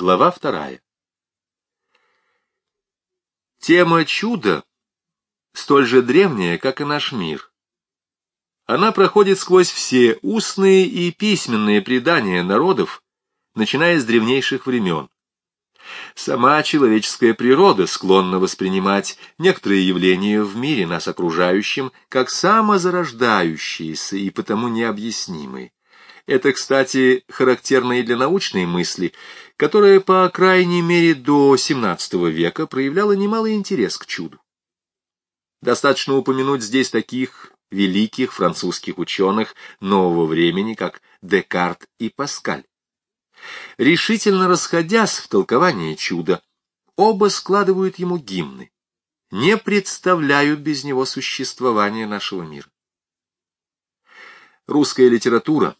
Глава вторая. Тема чуда столь же древняя, как и наш мир. Она проходит сквозь все устные и письменные предания народов, начиная с древнейших времен. Сама человеческая природа склонна воспринимать некоторые явления в мире, нас окружающим, как самозарождающиеся и потому необъяснимые. Это, кстати, характерно и для научной мысли, которая, по крайней мере, до XVII века проявляла немалый интерес к чуду. Достаточно упомянуть здесь таких великих французских ученых нового времени, как Декарт и Паскаль. Решительно расходясь в толковании чуда, оба складывают ему гимны, не представляют без него существования нашего мира. Русская литература,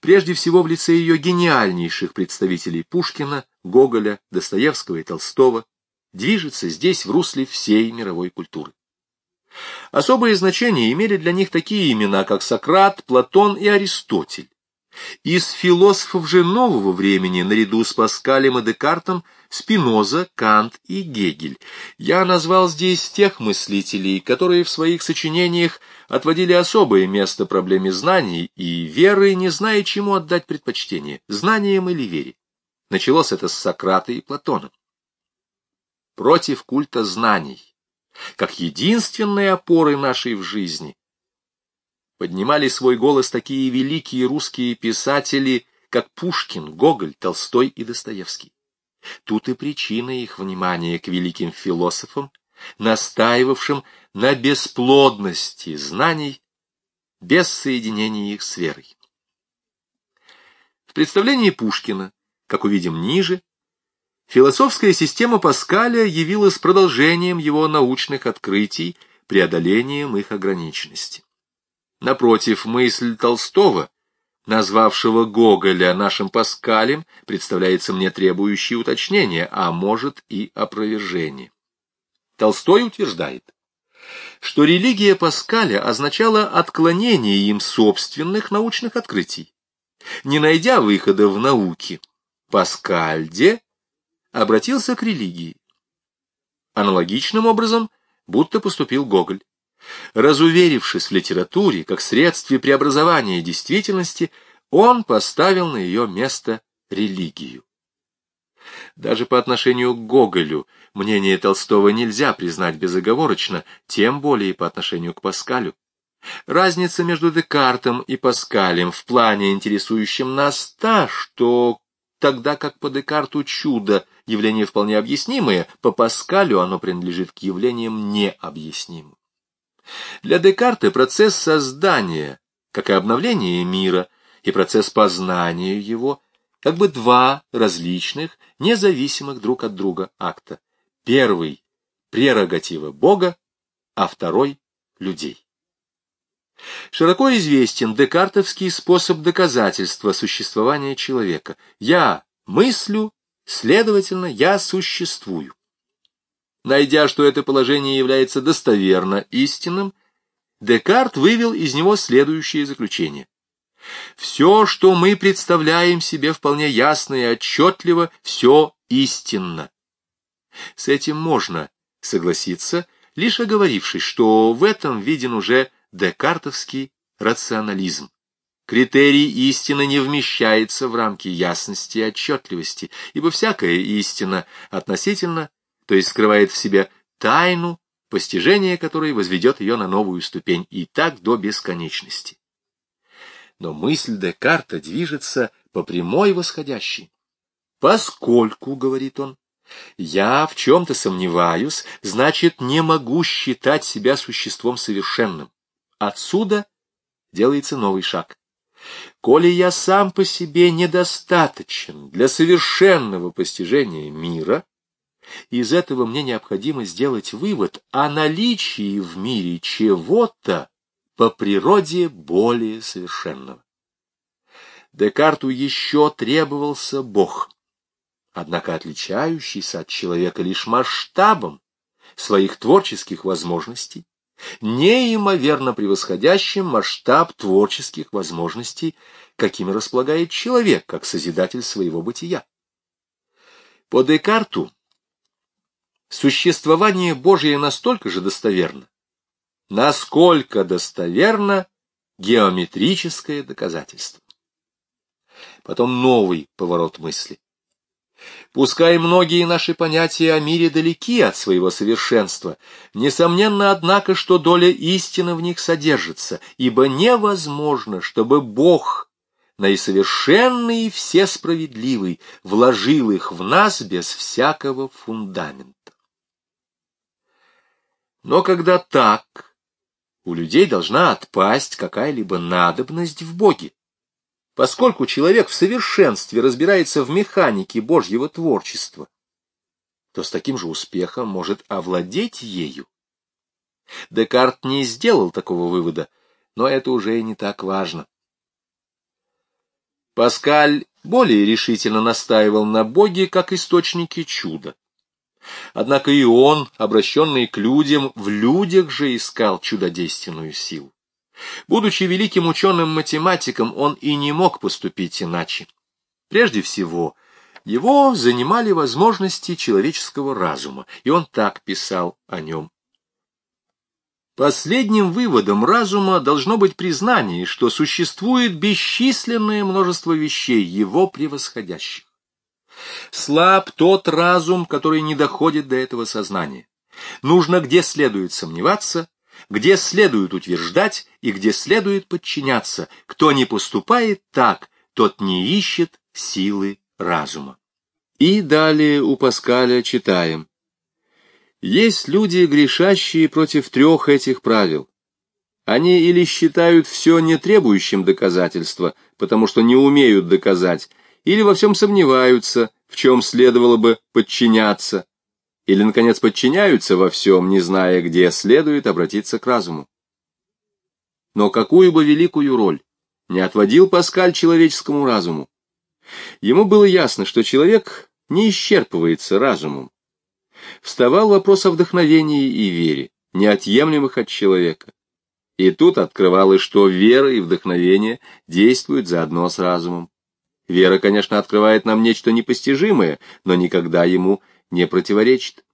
прежде всего в лице ее гениальнейших представителей Пушкина, Гоголя, Достоевского и Толстого, движется здесь в русле всей мировой культуры. Особое значение имели для них такие имена, как Сократ, Платон и Аристотель. Из философов же нового времени, наряду с Паскалем и Декартом, Спиноза, Кант и Гегель. Я назвал здесь тех мыслителей, которые в своих сочинениях отводили особое место проблеме знаний и веры, не зная, чему отдать предпочтение, знаниям или вере. Началось это с Сократа и Платона. Против культа знаний, как единственной опоры нашей в жизни, поднимали свой голос такие великие русские писатели, как Пушкин, Гоголь, Толстой и Достоевский. Тут и причина их внимания к великим философам, настаивавшим на бесплодности знаний без соединения их с верой. В представлении Пушкина, как увидим ниже, философская система Паскаля явилась продолжением его научных открытий, преодолением их ограниченности. Напротив, мысль Толстого, назвавшего Гоголя нашим Паскалем, представляется мне требующей уточнения, а может и опровержения. Толстой утверждает, что религия Паскаля означала отклонение им собственных научных открытий. Не найдя выхода в науке, Паскальде обратился к религии. Аналогичным образом будто поступил Гоголь. Разуверившись в литературе как средстве преобразования действительности, он поставил на ее место религию. Даже по отношению к Гоголю мнение Толстого нельзя признать безоговорочно, тем более по отношению к Паскалю. Разница между Декартом и Паскалем в плане, интересующем нас, та, что тогда как по Декарту чудо — явление вполне объяснимое, по Паскалю оно принадлежит к явлениям необъяснимым. Для Декарта процесс создания, как и обновление мира, и процесс познания его, как бы два различных, независимых друг от друга акта. Первый — прерогатива Бога, а второй — людей. Широко известен декартовский способ доказательства существования человека. Я мыслю, следовательно, я существую. Найдя, что это положение является достоверно истинным, Декарт вывел из него следующее заключение. Все, что мы представляем себе вполне ясно и отчетливо, все истинно. С этим можно согласиться, лишь оговорившись, что в этом виден уже декартовский рационализм. Критерий истины не вмещается в рамки ясности и отчетливости, ибо всякая истина относительно то есть скрывает в себе тайну, постижение которой возведет ее на новую ступень, и так до бесконечности. Но мысль Декарта движется по прямой восходящей. Поскольку, говорит он, я в чем-то сомневаюсь, значит, не могу считать себя существом совершенным. Отсюда делается новый шаг. Коли я сам по себе недостаточен для совершенного постижения мира, из этого мне необходимо сделать вывод о наличии в мире чего-то по природе более совершенного. Декарту еще требовался Бог, однако отличающийся от человека лишь масштабом своих творческих возможностей, неимоверно превосходящим масштаб творческих возможностей, какими располагает человек, как созидатель своего бытия. По Декарту существование Божие настолько же достоверно, насколько достоверно геометрическое доказательство. Потом новый поворот мысли. Пускай многие наши понятия о мире далеки от своего совершенства, несомненно, однако, что доля истины в них содержится, ибо невозможно, чтобы Бог, наисовершенный и всесправедливый, вложил их в нас без всякого фундамента. Но когда так, у людей должна отпасть какая-либо надобность в Боге. Поскольку человек в совершенстве разбирается в механике Божьего творчества, то с таким же успехом может овладеть ею. Декарт не сделал такого вывода, но это уже и не так важно. Паскаль более решительно настаивал на Боге как источнике чуда. Однако и он, обращенный к людям, в людях же искал чудодейственную силу. Будучи великим ученым-математиком, он и не мог поступить иначе. Прежде всего, его занимали возможности человеческого разума, и он так писал о нем. Последним выводом разума должно быть признание, что существует бесчисленное множество вещей, его превосходящих. Слаб тот разум, который не доходит до этого сознания. Нужно где следует сомневаться, где следует утверждать и где следует подчиняться. Кто не поступает так, тот не ищет силы разума. И далее у Паскаля читаем. Есть люди, грешащие против трех этих правил. Они или считают все не требующим доказательства, потому что не умеют доказать, или во всем сомневаются, в чем следовало бы подчиняться, или, наконец, подчиняются во всем, не зная, где следует обратиться к разуму. Но какую бы великую роль не отводил Паскаль человеческому разуму, ему было ясно, что человек не исчерпывается разумом. Вставал вопрос о вдохновении и вере, неотъемлемых от человека. И тут открывалось, что вера и вдохновение действуют заодно с разумом. Вера, конечно, открывает нам нечто непостижимое, но никогда ему не противоречит.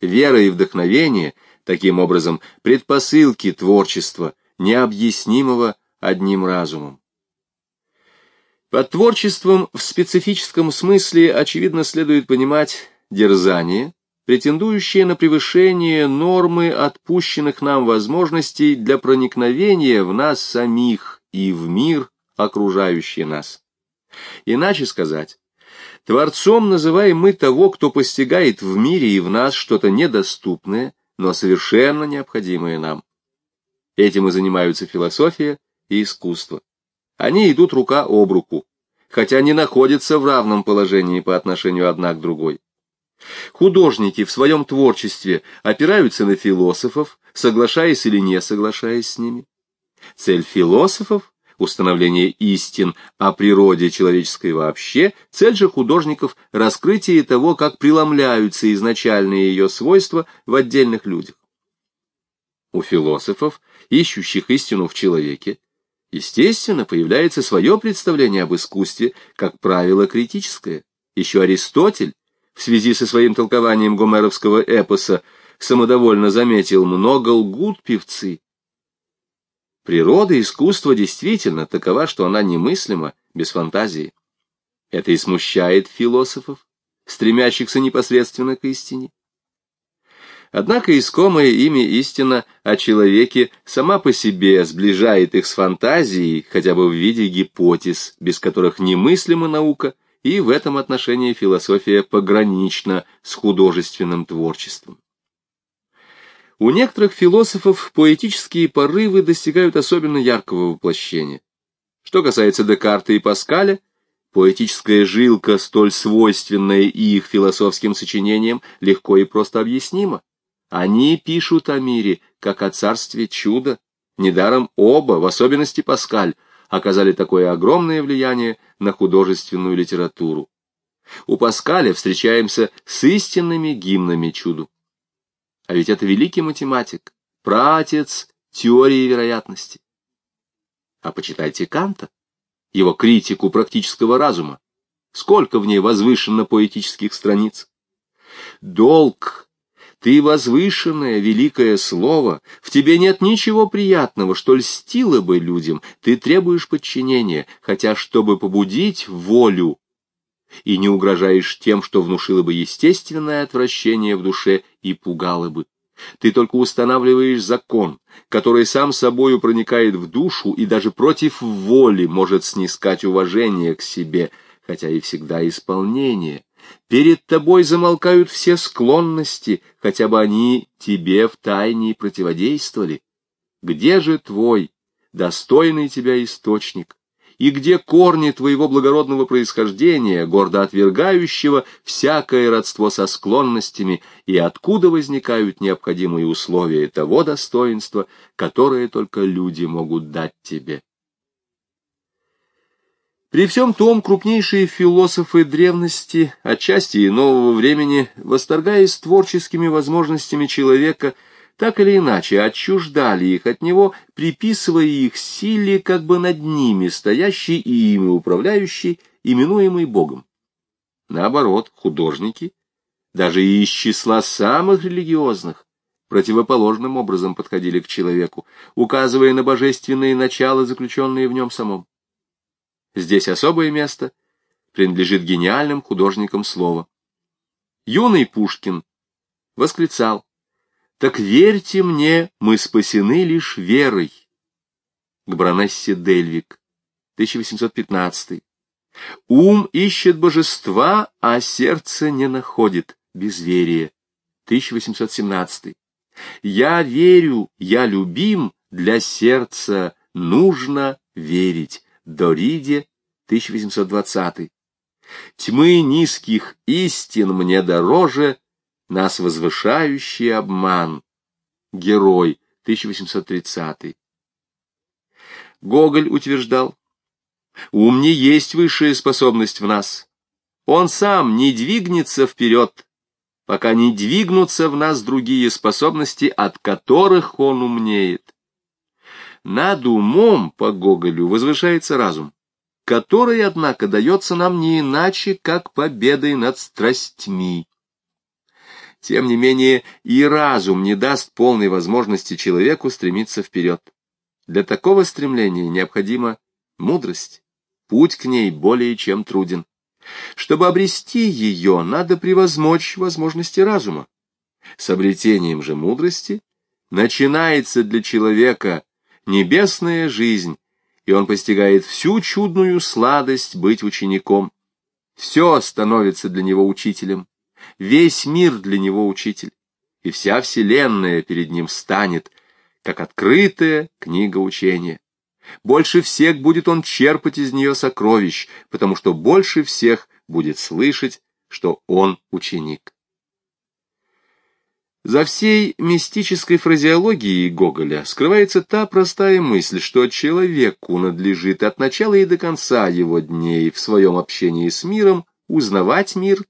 Вера и вдохновение, таким образом, предпосылки творчества, необъяснимого одним разумом. Под творчеством в специфическом смысле, очевидно, следует понимать дерзание, претендующее на превышение нормы отпущенных нам возможностей для проникновения в нас самих и в мир, окружающий нас. Иначе сказать, Творцом называем мы того, кто постигает в мире и в нас что-то недоступное, но совершенно необходимое нам. Этим и занимаются философия и искусство. Они идут рука об руку, хотя не находятся в равном положении по отношению одна к другой. Художники в своем творчестве опираются на философов, соглашаясь или не соглашаясь с ними. Цель философов установление истин о природе человеческой вообще, цель же художников – раскрытие того, как преломляются изначальные ее свойства в отдельных людях. У философов, ищущих истину в человеке, естественно, появляется свое представление об искусстве, как правило, критическое. Еще Аристотель, в связи со своим толкованием гомеровского эпоса, самодовольно заметил, много лгут певцы, Природа искусства действительно такова, что она немыслима без фантазии. Это и смущает философов, стремящихся непосредственно к истине. Однако искомая ими истина о человеке сама по себе сближает их с фантазией, хотя бы в виде гипотез, без которых немыслима наука, и в этом отношении философия погранична с художественным творчеством. У некоторых философов поэтические порывы достигают особенно яркого воплощения. Что касается Декарта и Паскаля, поэтическая жилка, столь свойственная их философским сочинениям, легко и просто объяснима. Они пишут о мире, как о царстве чуда. Недаром оба, в особенности Паскаль, оказали такое огромное влияние на художественную литературу. У Паскаля встречаемся с истинными гимнами чуду. А ведь это великий математик, праотец теории вероятности. А почитайте Канта, его критику практического разума. Сколько в ней возвышенно поэтических страниц. Долг ты возвышенное, великое слово, в тебе нет ничего приятного, что льстило бы людям, ты требуешь подчинения, хотя чтобы побудить волю, и не угрожаешь тем, что внушило бы естественное отвращение в душе и пугало бы. Ты только устанавливаешь закон, который сам собою проникает в душу и даже против воли может снискать уважение к себе, хотя и всегда исполнение. Перед тобой замолкают все склонности, хотя бы они тебе в тайне противодействовали. Где же твой, достойный тебя источник? И где корни твоего благородного происхождения, гордо отвергающего всякое родство со склонностями, и откуда возникают необходимые условия того достоинства, которое только люди могут дать тебе? При всем том, крупнейшие философы древности, отчасти и нового времени, восторгаясь творческими возможностями человека, так или иначе отчуждали их от него, приписывая их силе как бы над ними, стоящей и ими управляющей, именуемой Богом. Наоборот, художники, даже и из числа самых религиозных, противоположным образом подходили к человеку, указывая на божественные начала, заключенные в нем самом. Здесь особое место принадлежит гениальным художникам слова. Юный Пушкин восклицал, «Так верьте мне, мы спасены лишь верой». К Бронессе Дельвик, 1815. Ум ищет божества, а сердце не находит безверие. 1817. Я верю, я любим, для сердца нужно верить. Дориде, 1820. Тьмы низких истин мне дороже, нас возвышающий обман. Герой, 1830. Гоголь утверждал, ум не есть высшая способность в нас. Он сам не двигнется вперед, пока не двигнутся в нас другие способности, от которых он умнеет. Над умом, по Гоголю, возвышается разум, который, однако, дается нам не иначе, как победой над страстьми. Тем не менее, и разум не даст полной возможности человеку стремиться вперед. Для такого стремления необходима мудрость, путь к ней более чем труден. Чтобы обрести ее, надо превозмочь возможности разума. С обретением же мудрости начинается для человека небесная жизнь, и он постигает всю чудную сладость быть учеником. Все становится для него учителем, весь мир для него учитель, и вся вселенная перед ним станет, как открытая книга учения. Больше всех будет он черпать из нее сокровищ, потому что больше всех будет слышать, что он ученик. За всей мистической фразеологией Гоголя скрывается та простая мысль, что человеку надлежит от начала и до конца его дней в своем общении с миром узнавать мир,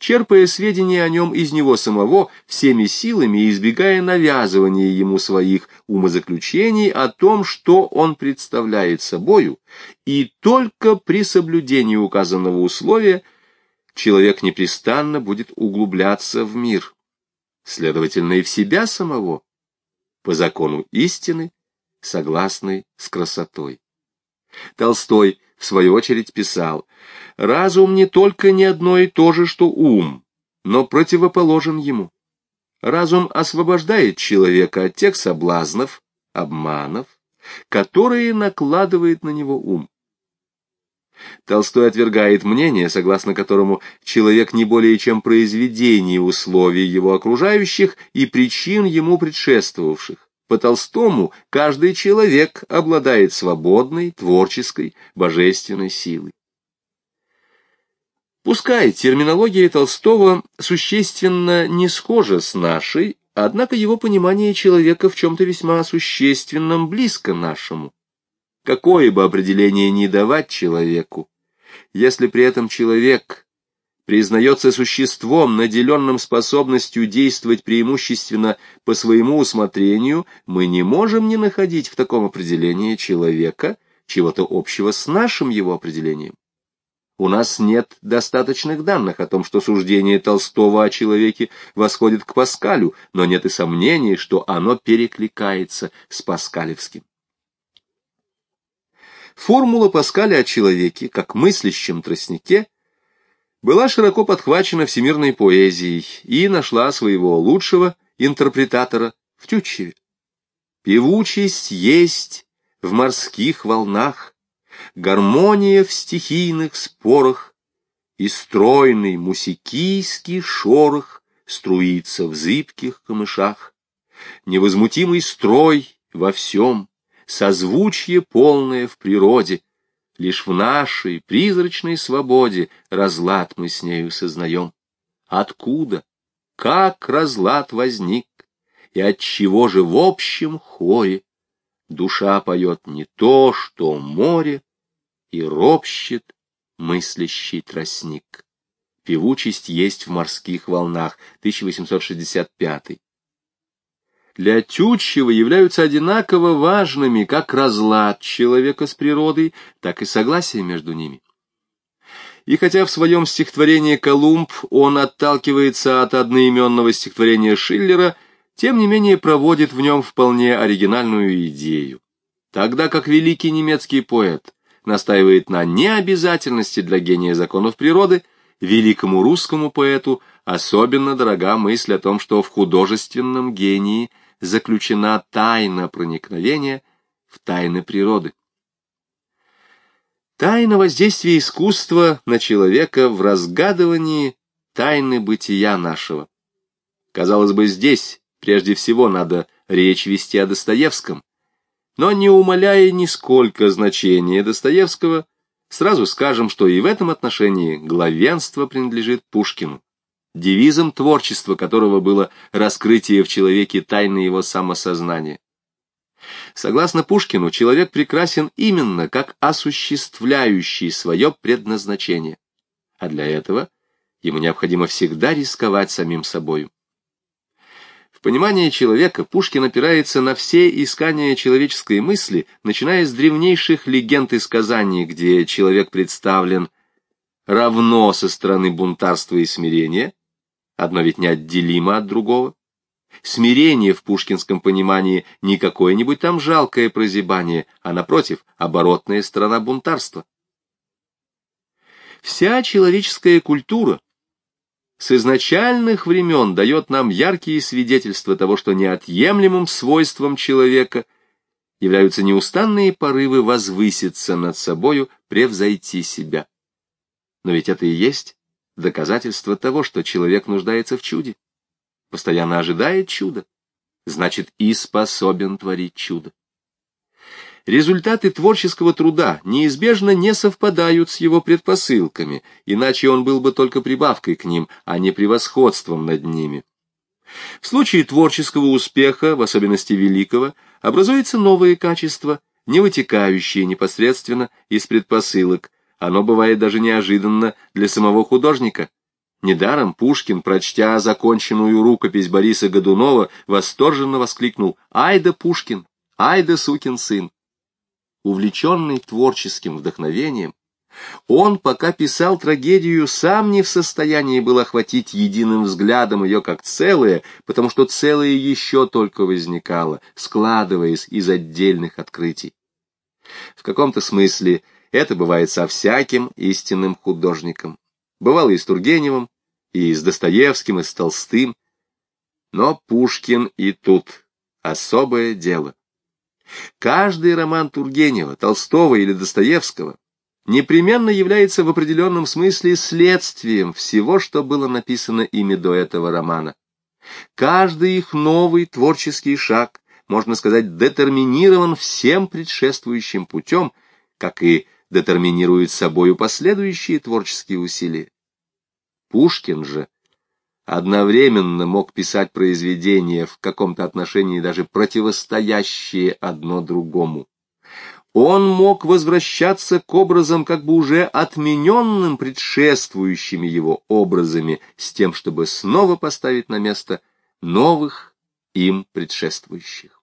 черпая сведения о нем из него самого всеми силами избегая навязывания ему своих умозаключений о том, что он представляет собою, и только при соблюдении указанного условия человек непрестанно будет углубляться в мир следовательно, и в себя самого, по закону истины, согласной с красотой. Толстой, в свою очередь, писал, «Разум не только не одно и то же, что ум, но противоположен ему. Разум освобождает человека от тех соблазнов, обманов, которые накладывает на него ум. Толстой отвергает мнение, согласно которому человек не более чем произведение условий его окружающих и причин ему предшествовавших. По Толстому каждый человек обладает свободной, творческой, божественной силой. Пускай терминология Толстого существенно не схожа с нашей, однако его понимание человека в чем-то весьма существенном близко нашему какое бы определение ни давать человеку, если при этом человек признается существом, наделенным способностью действовать преимущественно по своему усмотрению, мы не можем не находить в таком определении человека чего-то общего с нашим его определением. У нас нет достаточных данных о том, что суждение Толстого о человеке восходит к Паскалю, но нет и сомнений, что оно перекликается с паскалевским. Формула Паскаля о человеке, как мыслящем тростнике, была широко подхвачена всемирной поэзией и нашла своего лучшего интерпретатора в Тютчеве. Певучесть есть в морских волнах, гармония в стихийных спорах, и стройный мусикийский шорох струится в зыбких камышах. Невозмутимый строй во всем, созвучье полное в природе, лишь в нашей призрачной свободе разлад мы с нею сознаем. Откуда, как разлад возник, и от чего же в общем хоре душа поет не то, что море, и ропщет мыслящий тростник. Певучесть есть в морских волнах, 1865. Для Тютчева являются одинаково важными как разлад человека с природой, так и согласие между ними. И хотя в своем стихотворении «Колумб» он отталкивается от одноименного стихотворения Шиллера, тем не менее проводит в нем вполне оригинальную идею. Тогда как великий немецкий поэт настаивает на необязательности для гения законов природы, великому русскому поэту особенно дорога мысль о том, что в художественном гении заключена тайна проникновения в тайны природы. Тайна воздействия искусства на человека в разгадывании тайны бытия нашего. Казалось бы, здесь прежде всего надо речь вести о Достоевском, но не умаляя нисколько значения Достоевского, сразу скажем, что и в этом отношении главенство принадлежит Пушкину, девизом творчества которого было раскрытие в человеке тайны его самосознания. Согласно Пушкину, человек прекрасен именно как осуществляющий свое предназначение, а для этого ему необходимо всегда рисковать самим собою. В понимании человека Пушкин опирается на все искания человеческой мысли, начиная с древнейших легенд и сказаний, где человек представлен равно со стороны бунтарства и смирения, одно ведь неотделимо от другого. Смирение в пушкинском понимании не какое-нибудь там жалкое прозябание, а, напротив, оборотная сторона бунтарства. Вся человеческая культура с изначальных времен дает нам яркие свидетельства того, что неотъемлемым свойством человека являются неустанные порывы возвыситься над собою, превзойти себя. Но ведь это и есть доказательство того, что человек нуждается в чуде, постоянно ожидает чуда, значит и способен творить чудо результаты творческого труда неизбежно не совпадают с его предпосылками, иначе он был бы только прибавкой к ним, а не превосходством над ними. В случае творческого успеха, в особенности великого, образуется новое качество, не вытекающее непосредственно из предпосылок, оно бывает даже неожиданно для самого художника. Недаром Пушкин, прочтя законченную рукопись Бориса Годунова, восторженно воскликнул «Ай да Пушкин! Ай да сукин сын!» Увлеченный творческим вдохновением, он, пока писал трагедию, сам не в состоянии был охватить единым взглядом ее как целое, потому что целое еще только возникало, складываясь из отдельных открытий. В каком-то смысле это бывает со всяким истинным художником. Бывало и с Тургеневым, и с Достоевским, и с Толстым. Но Пушкин и тут особое дело. Каждый роман Тургенева, Толстого или Достоевского непременно является в определенном смысле следствием всего, что было написано ими до этого романа. Каждый их новый творческий шаг, можно сказать, детерминирован всем предшествующим путем, как и детерминирует собою последующие творческие усилия. Пушкин же – одновременно мог писать произведения в каком-то отношении даже противостоящие одно другому. Он мог возвращаться к образам как бы уже отмененным предшествующими его образами, с тем, чтобы снова поставить на место новых им предшествующих.